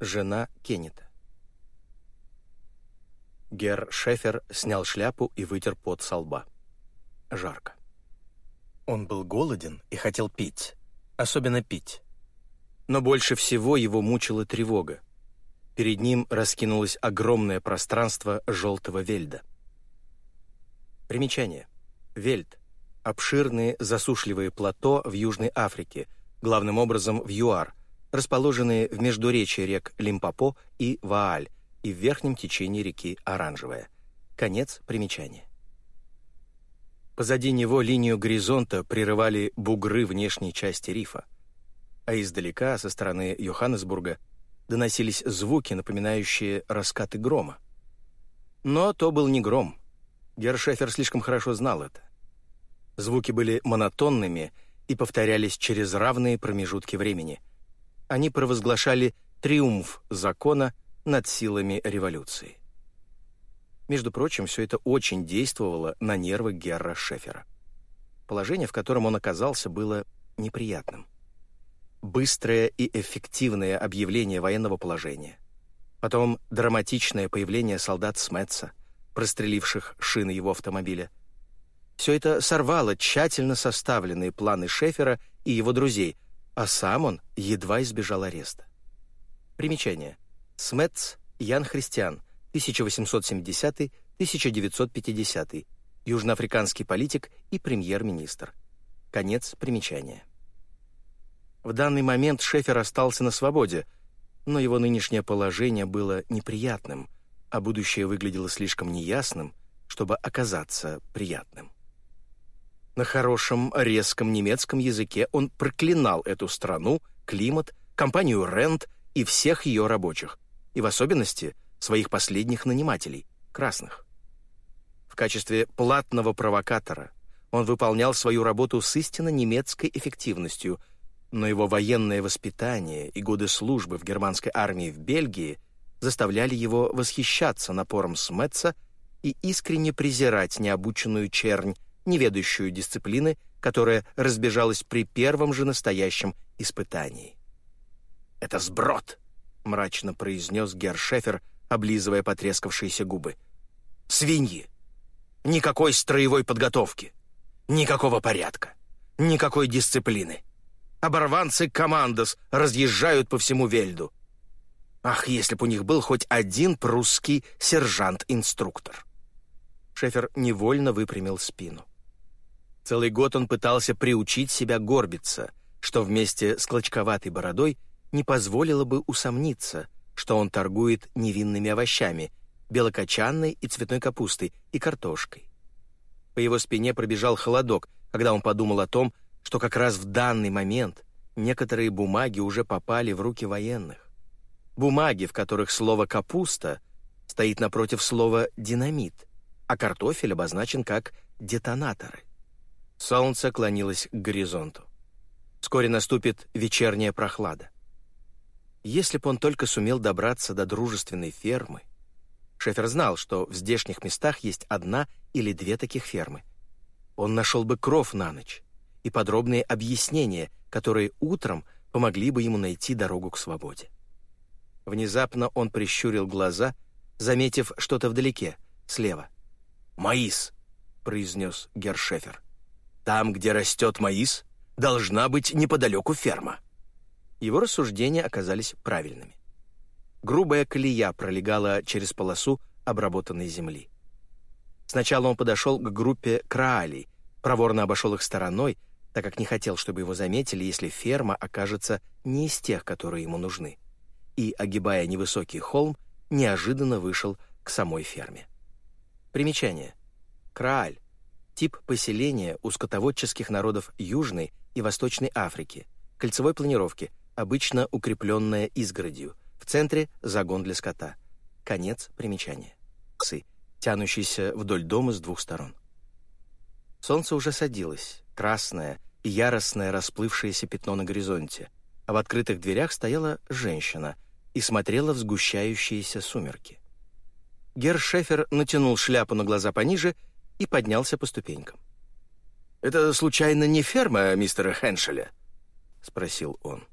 Жена Кеннета. Гер Шефер снял шляпу и вытер пот со лба. Жарко. Он был голоден и хотел пить. Особенно пить. Но больше всего его мучила тревога. Перед ним раскинулось огромное пространство желтого вельда. Примечание. Вельд — обширные засушливые плато в Южной Африке, главным образом в ЮАР, расположенные в междуречии рек Лимпопо и Вааль и в верхнем течении реки Оранжевая. Конец примечания. Позади него линию горизонта прерывали бугры внешней части рифа, а издалека, со стороны Йоханнесбурга, доносились звуки, напоминающие раскаты грома. Но то был не гром. Гершефер слишком хорошо знал это. Звуки были монотонными и повторялись через равные промежутки времени. Они провозглашали триумф закона над силами революции. Между прочим, все это очень действовало на нервы Герра Шефера. Положение, в котором он оказался, было неприятным. Быстрое и эффективное объявление военного положения. Потом драматичное появление солдат Сметса, простреливших шины его автомобиля. Все это сорвало тщательно составленные планы Шефера и его друзей, а сам он едва избежал ареста. Примечание. Сметс Ян Христиан, 1870-1950, южноафриканский политик и премьер-министр. Конец примечания. В данный момент Шефер остался на свободе, но его нынешнее положение было неприятным, а будущее выглядело слишком неясным, чтобы оказаться приятным. На хорошем, резком немецком языке он проклинал эту страну, климат, компанию Рент и всех ее рабочих, и в особенности – своих последних нанимателей, красных. В качестве платного провокатора он выполнял свою работу с истинно немецкой эффективностью, но его военное воспитание и годы службы в германской армии в Бельгии заставляли его восхищаться напором Сметца и искренне презирать необученную чернь, неведающую дисциплины, которая разбежалась при первом же настоящем испытании. «Это сброд!» — мрачно произнес Гершефер, облизывая потрескавшиеся губы. «Свиньи! Никакой строевой подготовки! Никакого порядка! Никакой дисциплины! Оборванцы командос разъезжают по всему Вельду! Ах, если б у них был хоть один прусский сержант-инструктор!» Шефер невольно выпрямил спину. Целый год он пытался приучить себя горбиться, что вместе с клочковатой бородой не позволило бы усомниться — что он торгует невинными овощами, белокочанной и цветной капустой и картошкой. По его спине пробежал холодок, когда он подумал о том, что как раз в данный момент некоторые бумаги уже попали в руки военных. Бумаги, в которых слово «капуста» стоит напротив слова «динамит», а картофель обозначен как «детонаторы». Солнце клонилось к горизонту. Вскоре наступит вечерняя прохлада. Если бы он только сумел добраться до дружественной фермы. Шефер знал, что в здешних местах есть одна или две таких фермы. Он нашел бы кров на ночь и подробные объяснения, которые утром помогли бы ему найти дорогу к свободе. Внезапно он прищурил глаза, заметив что-то вдалеке, слева. «Маис!» — произнес Гершефер. «Там, где растет маис, должна быть неподалеку ферма». Его рассуждения оказались правильными. Грубая колея пролегала через полосу обработанной земли. Сначала он подошел к группе краалей, проворно обошел их стороной, так как не хотел, чтобы его заметили, если ферма окажется не из тех, которые ему нужны. И, огибая невысокий холм, неожиданно вышел к самой ферме. Примечание. Крааль — тип поселения у скотоводческих народов Южной и Восточной Африки, кольцевой планировки, обычно укрепленная изгородью. В центре — загон для скота. Конец примечания. Сы, тянущийся вдоль дома с двух сторон. Солнце уже садилось, красное и яростное расплывшееся пятно на горизонте, а в открытых дверях стояла женщина и смотрела в сгущающиеся сумерки. Герр Шефер натянул шляпу на глаза пониже и поднялся по ступенькам. «Это, случайно, не ферма мистера Хеншеля?» — спросил он.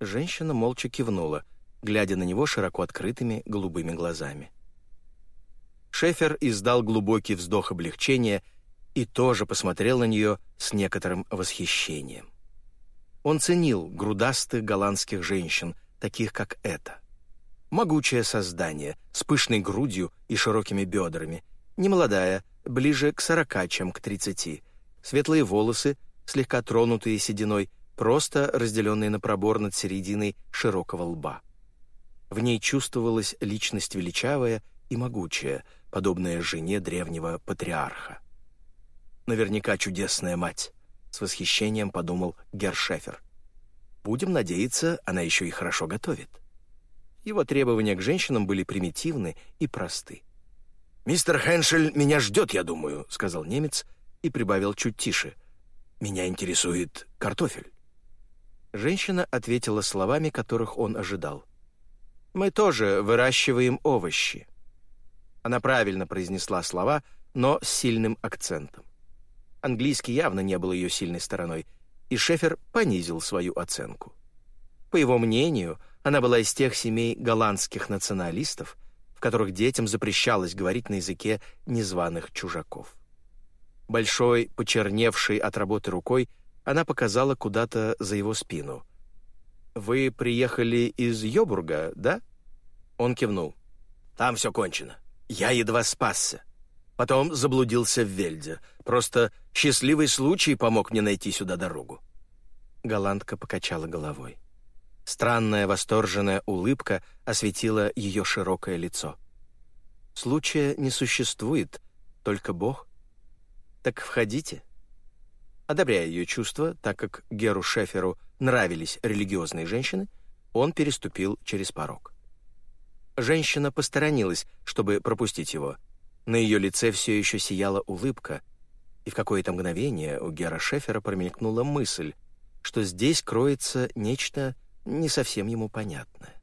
Женщина молча кивнула. глядя на него широко открытыми голубыми глазами. Шефер издал глубокий вздох облегчения и тоже посмотрел на нее с некоторым восхищением. Он ценил грудастых голландских женщин, таких как эта. Могучее создание, с пышной грудью и широкими бедрами, немолодая, ближе к сорока, чем к тридцати, светлые волосы, слегка тронутые сединой, просто разделенные на пробор над серединой широкого лба. В ней чувствовалась личность величавая и могучая, подобная жене древнего патриарха. Наверняка чудесная мать, с восхищением подумал Гершефер. Будем надеяться, она еще и хорошо готовит. Его требования к женщинам были примитивны и просты. «Мистер Хеншель меня ждет, я думаю», — сказал немец и прибавил чуть тише. «Меня интересует картофель». Женщина ответила словами, которых он ожидал. «Мы тоже выращиваем овощи». Она правильно произнесла слова, но с сильным акцентом. Английский явно не был ее сильной стороной, и Шефер понизил свою оценку. По его мнению, она была из тех семей голландских националистов, в которых детям запрещалось говорить на языке незваных чужаков. Большой, почерневшей от работы рукой, она показала куда-то за его спину. «Вы приехали из Йобурга, да?» Он кивнул. «Там все кончено. Я едва спасся. Потом заблудился в Вельде. Просто счастливый случай помог мне найти сюда дорогу». Голландка покачала головой. Странная восторженная улыбка осветила ее широкое лицо. «Случая не существует, только Бог. Так входите». Одобряя ее чувства, так как Геру Шеферу нравились религиозные женщины, он переступил через порог. Женщина посторонилась, чтобы пропустить его. На ее лице все еще сияла улыбка, и в какое-то мгновение у Гера Шефера промелькнула мысль, что здесь кроется нечто не совсем ему понятное.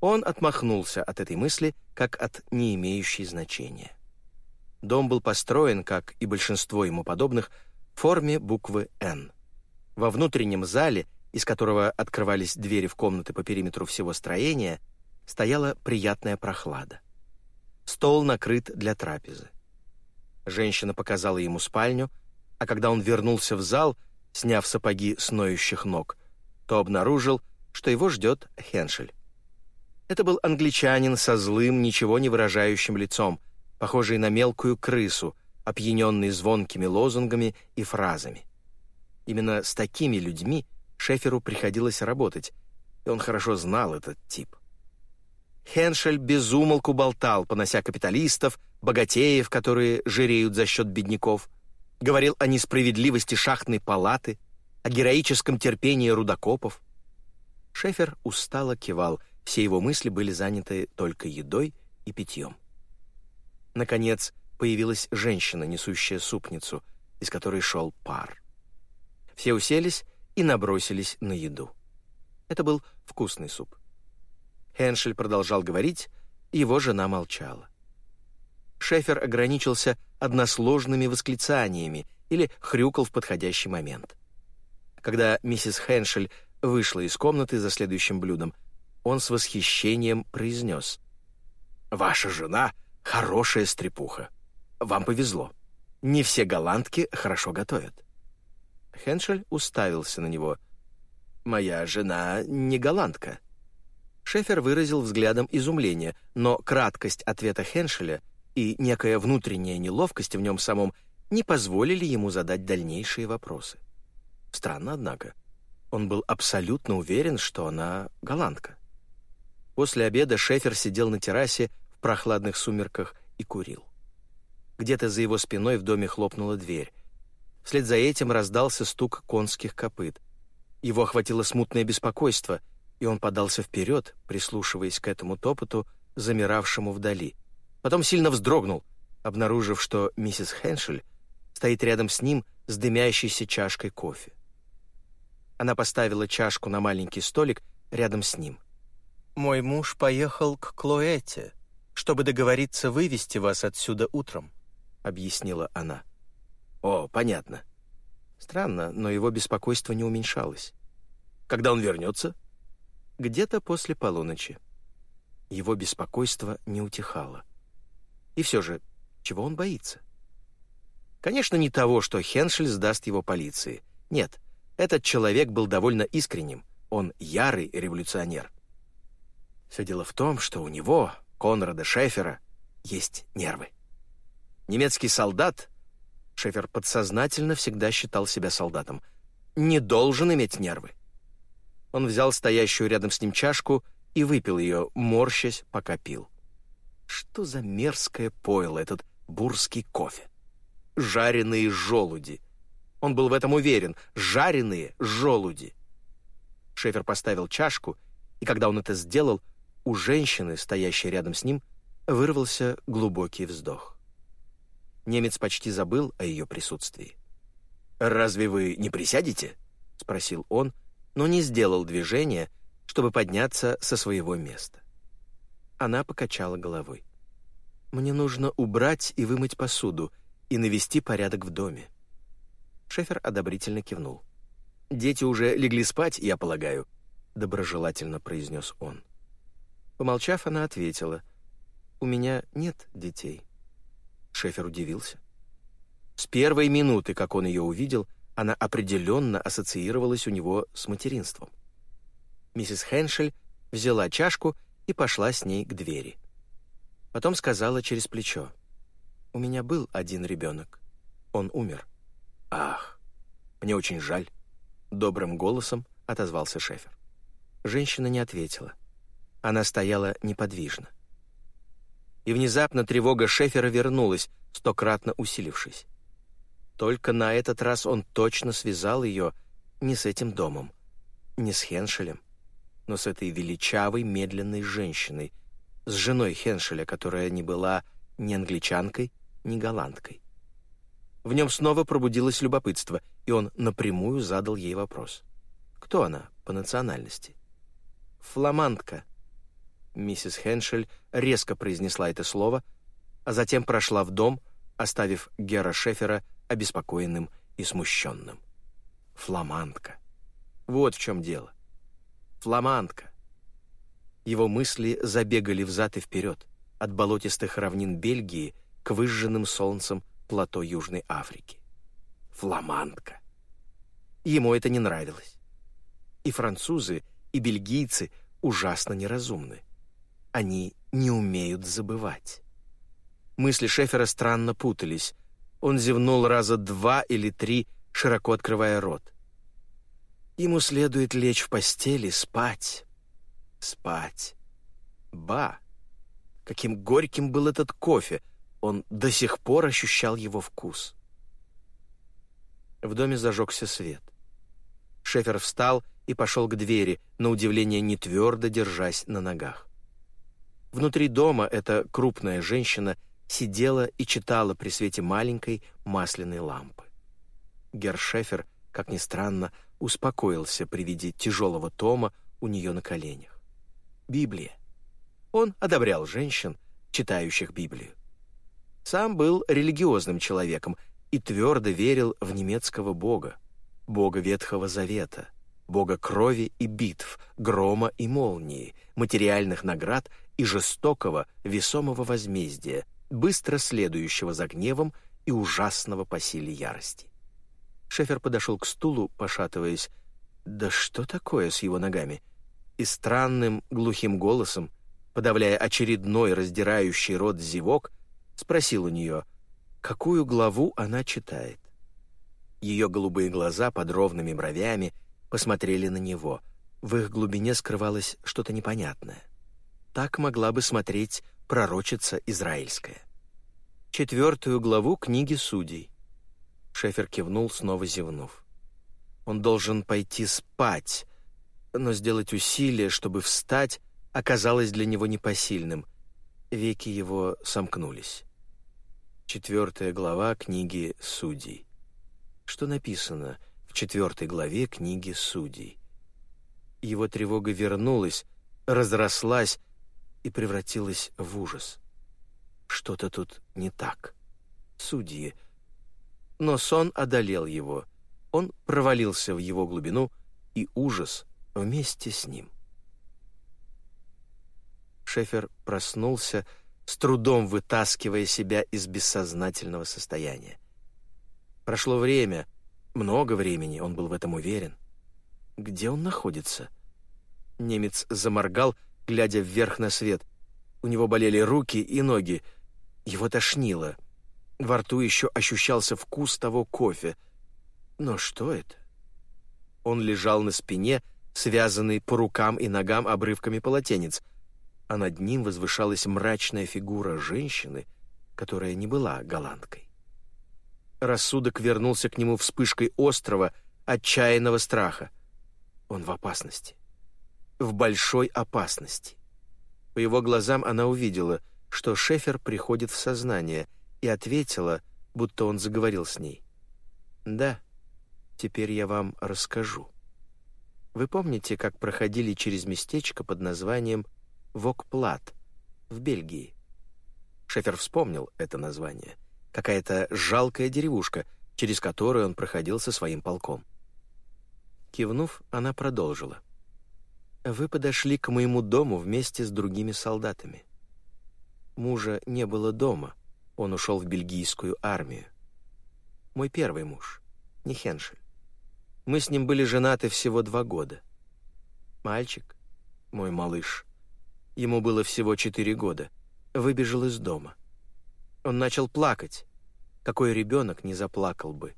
Он отмахнулся от этой мысли, как от не имеющей значения. Дом был построен, как и большинство ему подобных, в форме буквы «Н». Во внутреннем зале, из которого открывались двери в комнаты по периметру всего строения, стояла приятная прохлада. Стол накрыт для трапезы. Женщина показала ему спальню, а когда он вернулся в зал, сняв сапоги с ноющих ног, то обнаружил, что его ждет Хеншель. Это был англичанин со злым, ничего не выражающим лицом, похожий на мелкую крысу, опьяненный звонкими лозунгами и фразами. Именно с такими людьми Шеферу приходилось работать, и он хорошо знал этот тип. Хеншель безумолку болтал, понося капиталистов, богатеев, которые жиреют за счет бедняков, говорил о несправедливости шахтной палаты, о героическом терпении рудокопов. Шефер устало кивал, все его мысли были заняты только едой и питьем. Наконец появилась женщина, несущая супницу, из которой шел пар. Все уселись и набросились на еду. Это был вкусный суп. Хеншель продолжал говорить, его жена молчала. Шефер ограничился односложными восклицаниями или хрюкал в подходящий момент. Когда миссис Хеншель вышла из комнаты за следующим блюдом, он с восхищением произнес. «Ваша жена — хорошая стрепуха. Вам повезло. Не все голландки хорошо готовят». Хеншель уставился на него. «Моя жена не голландка». Шефер выразил взглядом изумление, но краткость ответа Хеншеля и некая внутренняя неловкость в нем самом не позволили ему задать дальнейшие вопросы. Странно, однако. Он был абсолютно уверен, что она голландка. После обеда Шефер сидел на террасе в прохладных сумерках и курил. Где-то за его спиной в доме хлопнула дверь. Вслед за этим раздался стук конских копыт. Его охватило смутное беспокойство, и он подался вперед, прислушиваясь к этому топоту, замиравшему вдали. Потом сильно вздрогнул, обнаружив, что миссис Хеншель стоит рядом с ним с дымящейся чашкой кофе. Она поставила чашку на маленький столик рядом с ним. «Мой муж поехал к Клоэте, чтобы договориться вывести вас отсюда утром», — объяснила она. «О, понятно». Странно, но его беспокойство не уменьшалось. «Когда он вернется?» где-то после полуночи. Его беспокойство не утихало. И все же, чего он боится? Конечно, не того, что Хеншель сдаст его полиции. Нет, этот человек был довольно искренним. Он ярый революционер. Все дело в том, что у него, Конрада Шефера, есть нервы. Немецкий солдат, Шефер подсознательно всегда считал себя солдатом, не должен иметь нервы. Он взял стоящую рядом с ним чашку и выпил ее, морщась, пока пил. Что за мерзкое пойло этот бурский кофе? Жареные желуди. Он был в этом уверен. Жареные желуди. Шефер поставил чашку, и когда он это сделал, у женщины, стоящей рядом с ним, вырвался глубокий вздох. Немец почти забыл о ее присутствии. «Разве вы не присядете?» — спросил он, но не сделал движения, чтобы подняться со своего места. Она покачала головой. «Мне нужно убрать и вымыть посуду и навести порядок в доме». Шефер одобрительно кивнул. «Дети уже легли спать, я полагаю», — доброжелательно произнес он. Помолчав, она ответила, «У меня нет детей». Шефер удивился. С первой минуты, как он ее увидел, она определенно ассоциировалась у него с материнством. Миссис Хеншель взяла чашку и пошла с ней к двери. Потом сказала через плечо, «У меня был один ребенок. Он умер». «Ах, мне очень жаль», — добрым голосом отозвался Шефер. Женщина не ответила. Она стояла неподвижно. И внезапно тревога Шефера вернулась, стократно усилившись. Только на этот раз он точно связал ее не с этим домом, не с Хеншелем, но с этой величавой, медленной женщиной, с женой Хеншеля, которая не была ни англичанкой, ни голландкой. В нем снова пробудилось любопытство, и он напрямую задал ей вопрос. Кто она по национальности? «Фламандка», Миссис Хеншель резко произнесла это слово, а затем прошла в дом, оставив Гера Шефера обеспокоенным и смущенным. Фламандка. Вот в чем дело. Фламандка. Его мысли забегали взад и вперед, от болотистых равнин Бельгии к выжженным солнцем плато Южной Африки. Фламандка. Ему это не нравилось. И французы, и бельгийцы ужасно неразумны. Они не умеют забывать. Мысли Шефера странно путались. Он зевнул раза два или три, широко открывая рот. Ему следует лечь в постели, спать. Спать. Ба! Каким горьким был этот кофе! Он до сих пор ощущал его вкус. В доме зажегся свет. Шефер встал и пошел к двери, на удивление не твердо держась на ногах. Внутри дома эта крупная женщина сидела и читала при свете маленькой масляной лампы. Гершефер, как ни странно, успокоился при виде тяжелого тома у нее на коленях. Библия. Он одобрял женщин, читающих Библию. Сам был религиозным человеком и твердо верил в немецкого бога, бога Ветхого Завета, бога крови и битв, грома и молнии, материальных наград и жестокого, весомого возмездия, быстро следующего за гневом и ужасного по силе ярости. Шефер подошел к стулу, пошатываясь. «Да что такое с его ногами?» И странным, глухим голосом, подавляя очередной раздирающий рот зевок, спросил у нее, какую главу она читает. Ее голубые глаза под ровными бровями посмотрели на него. В их глубине скрывалось что-то непонятное так могла бы смотреть пророчица израильская. Четвертую главу книги Судей. Шефер кивнул, снова зевнув. Он должен пойти спать, но сделать усилие, чтобы встать, оказалось для него непосильным. Веки его сомкнулись. Четвертая глава книги Судей. Что написано в четвертой главе книги Судей? Его тревога вернулась, разрослась, и превратилась в ужас. Что-то тут не так. Судьи. Но сон одолел его. Он провалился в его глубину, и ужас вместе с ним. Шефер проснулся, с трудом вытаскивая себя из бессознательного состояния. Прошло время, много времени, он был в этом уверен. Где он находится? Немец заморгал, глядя вверх на свет. У него болели руки и ноги. Его тошнило. Во рту еще ощущался вкус того кофе. Но что это? Он лежал на спине, связанный по рукам и ногам обрывками полотенец, а над ним возвышалась мрачная фигура женщины, которая не была голландкой. Рассудок вернулся к нему вспышкой острого, отчаянного страха. Он в опасности. В большой опасности. По его глазам она увидела, что Шефер приходит в сознание, и ответила, будто он заговорил с ней. «Да, теперь я вам расскажу. Вы помните, как проходили через местечко под названием Вокплат в Бельгии?» Шефер вспомнил это название. Какая-то жалкая деревушка, через которую он проходил со своим полком. Кивнув, она продолжила. «Вы подошли к моему дому вместе с другими солдатами. Мужа не было дома, он ушел в бельгийскую армию. Мой первый муж, не Хеншель. Мы с ним были женаты всего два года. Мальчик, мой малыш, ему было всего четыре года, выбежал из дома. Он начал плакать. Какой ребенок не заплакал бы?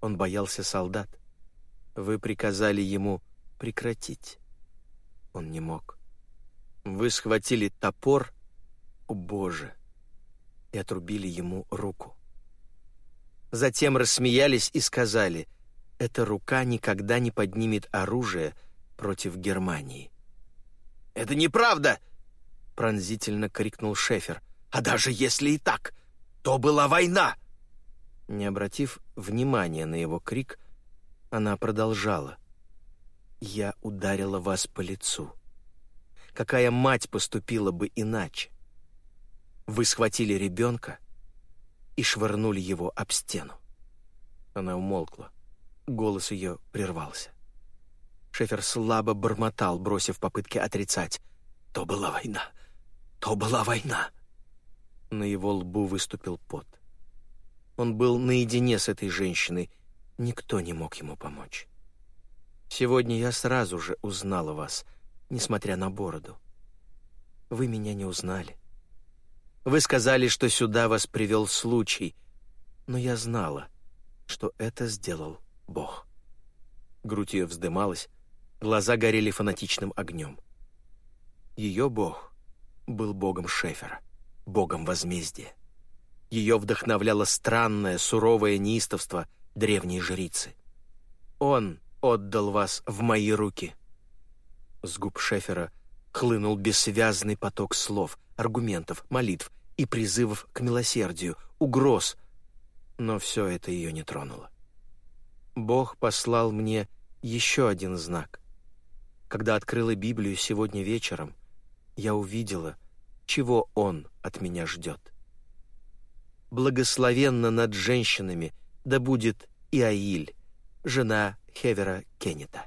Он боялся солдат. Вы приказали ему прекратить. Он не мог. Вы схватили топор, о боже, и отрубили ему руку. Затем рассмеялись и сказали — эта рука никогда не поднимет оружие против Германии. «Это неправда!» — пронзительно крикнул Шефер. «А даже если и так, то была война!» Не обратив внимания на его крик, она продолжала. «Я ударила вас по лицу. Какая мать поступила бы иначе? Вы схватили ребенка и швырнули его об стену». Она умолкла. Голос ее прервался. Шефер слабо бормотал, бросив попытки отрицать. «То была война! То была война!» На его лбу выступил пот. Он был наедине с этой женщиной. Никто не мог ему помочь. «Сегодня я сразу же узнала вас, несмотря на бороду. Вы меня не узнали. Вы сказали, что сюда вас привел случай, но я знала, что это сделал Бог. Грудь ее вздымалась, глаза горели фанатичным огнем. Ее Бог был богом Шефера, богом возмездия. Ее вдохновляло странное, суровое неистовство древней жрицы. «Он отдал вас в мои руки». С губ Шефера хлынул бессвязный поток слов, аргументов, молитв и призывов к милосердию, угроз, но все это ее не тронуло. Бог послал мне еще один знак. Когда открыла Библию сегодня вечером, я увидела, чего Он от меня ждет. Благословенно над женщинами да будет Иаиль, жена Хевера Кеннета.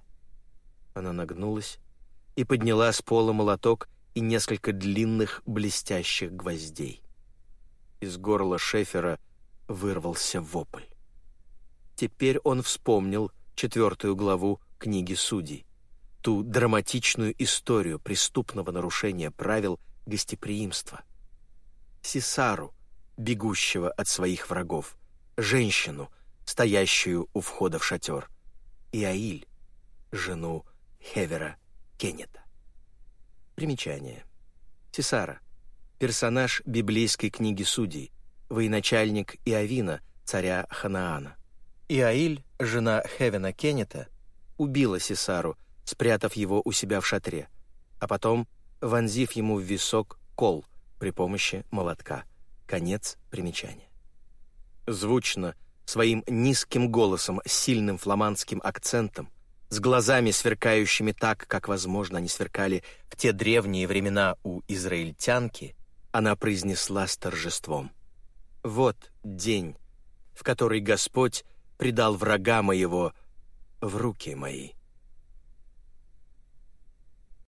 Она нагнулась и подняла с пола молоток и несколько длинных блестящих гвоздей. Из горла Шефера вырвался вопль. Теперь он вспомнил четвертую главу книги Судей, ту драматичную историю преступного нарушения правил гостеприимства. Сесару, бегущего от своих врагов, женщину, стоящую у входа в шатер, и Аиль, жену Хевера Кеннета. Примечание. Сесара — персонаж библейской книги Судей, военачальник Иовина, царя Ханаана. Иаиль, жена Хевена Кеннета, убила Сесару, спрятав его у себя в шатре, а потом вонзив ему в висок кол при помощи молотка. Конец примечания. Звучно, своим низким голосом, с сильным фламандским акцентом, с глазами, сверкающими так, как, возможно, они сверкали в те древние времена у израильтянки, она произнесла с торжеством. «Вот день, в который Господь предал врага моего в руки мои».